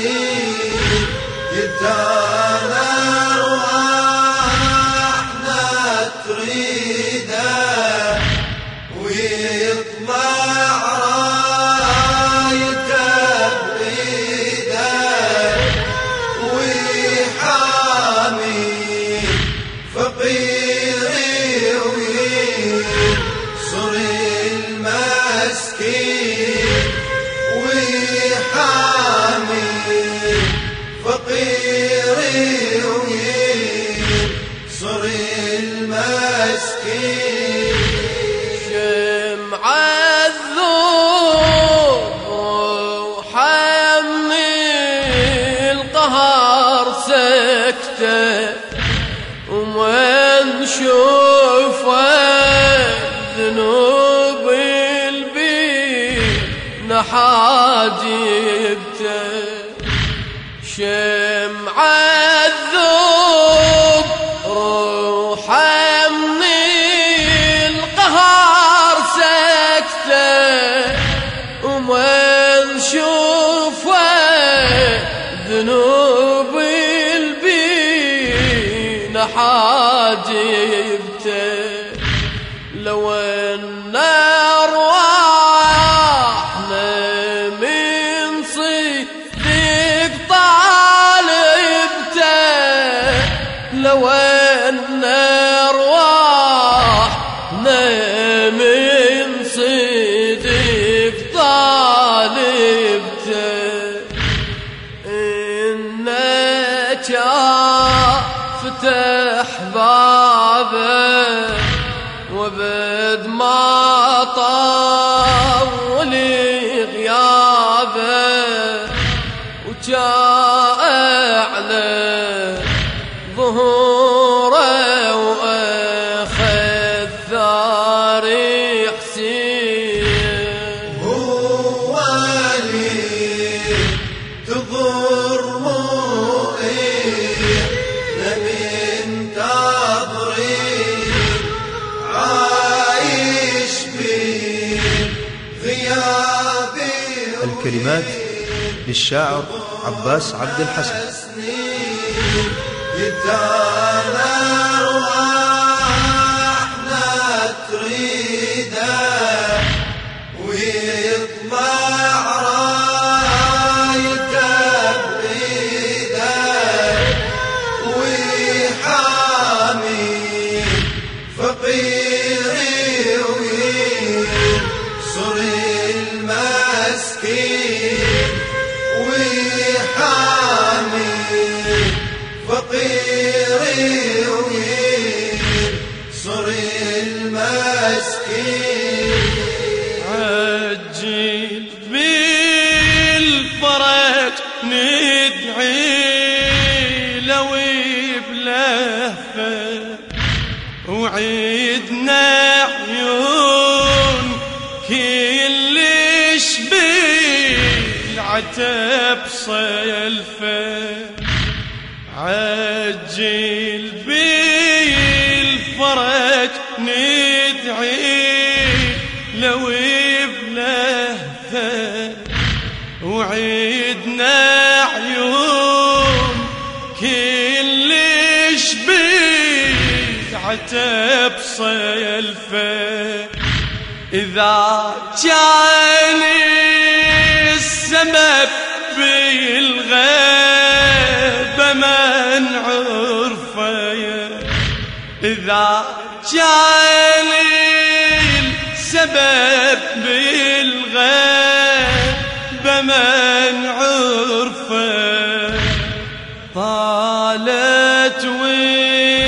الحبيب جبتها الحاج شاء فتح بابه وبد ما طول غيابه وجاء كلمات للشاعر عباس عبد الحسن. بالفرج ندعي لو بلهفة وعيدنا عيون كلش بالعتب صلفة. عجل بالفرج ندعي صيلفة إذا كان السبب بالغيب من عرفه إذا كان السبب بالغيب من عرفه طالت والسبب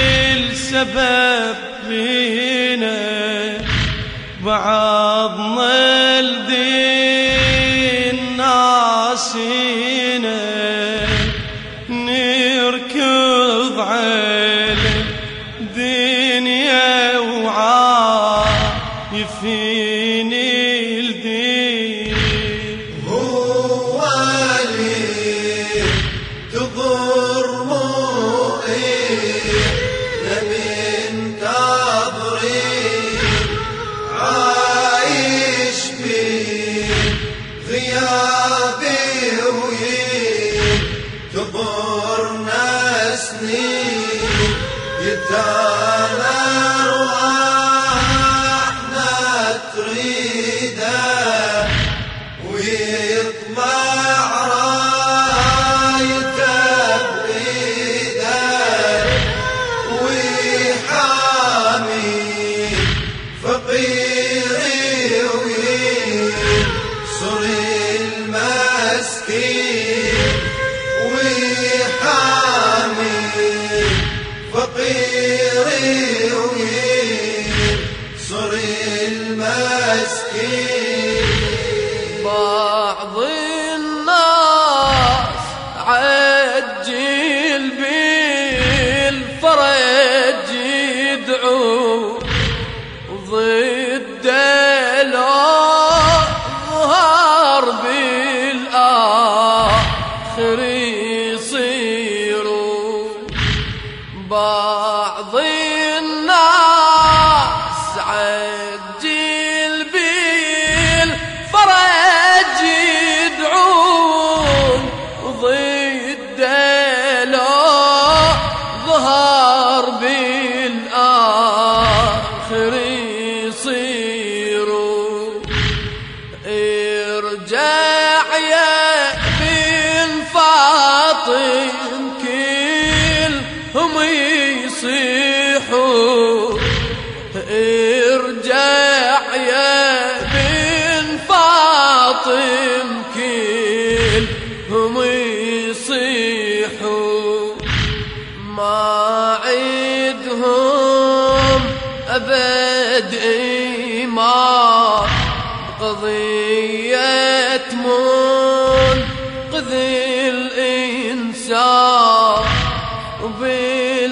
بعض الناس عجل بالفرج يدعو ضد ظهر بالآخر يصيروا بعض عاطم كيل هم يصيحوا. ما عيدهم أبد إيمان. قضية منقذ الإنسان. وبالدنيا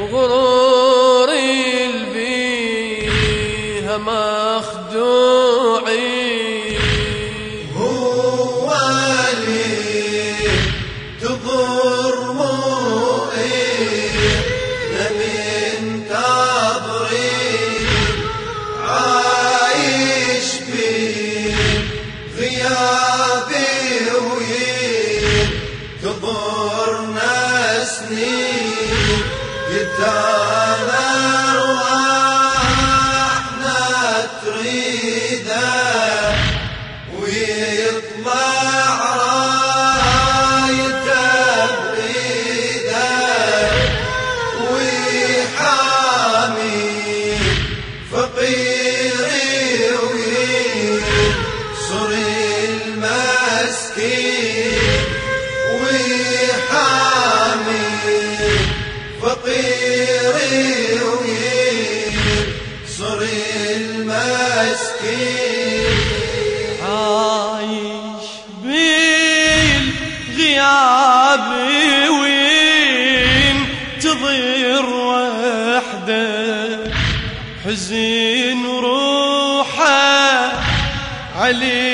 وغرور البيها مخدوم. Jai المسكين. عايش بالغياب وين تضير وحدة حزين روحه عليه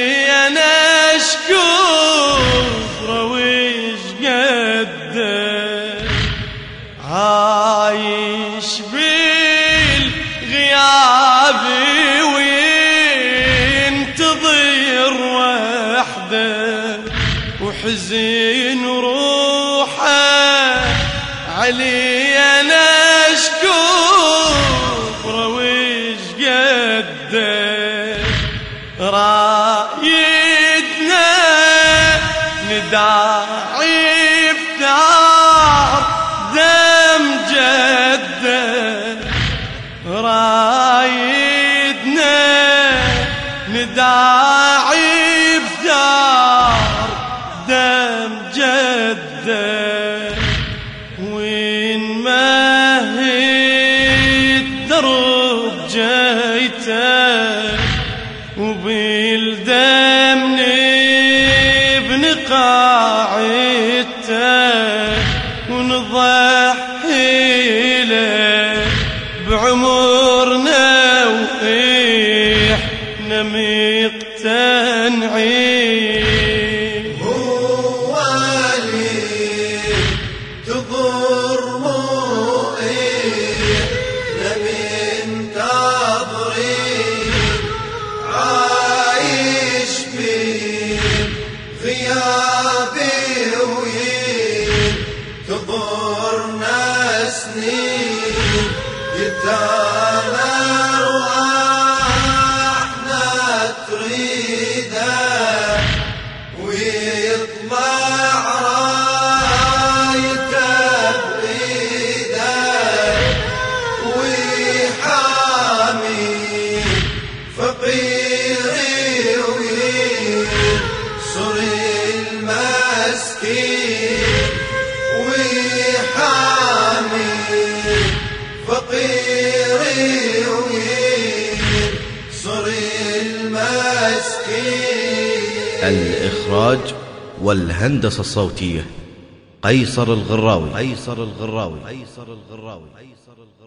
الدار الإخراج والهندسة الصوتية قيصر الغراوي. قيصر الغراوي. قيصر الغراوي. قيصر الغراوي.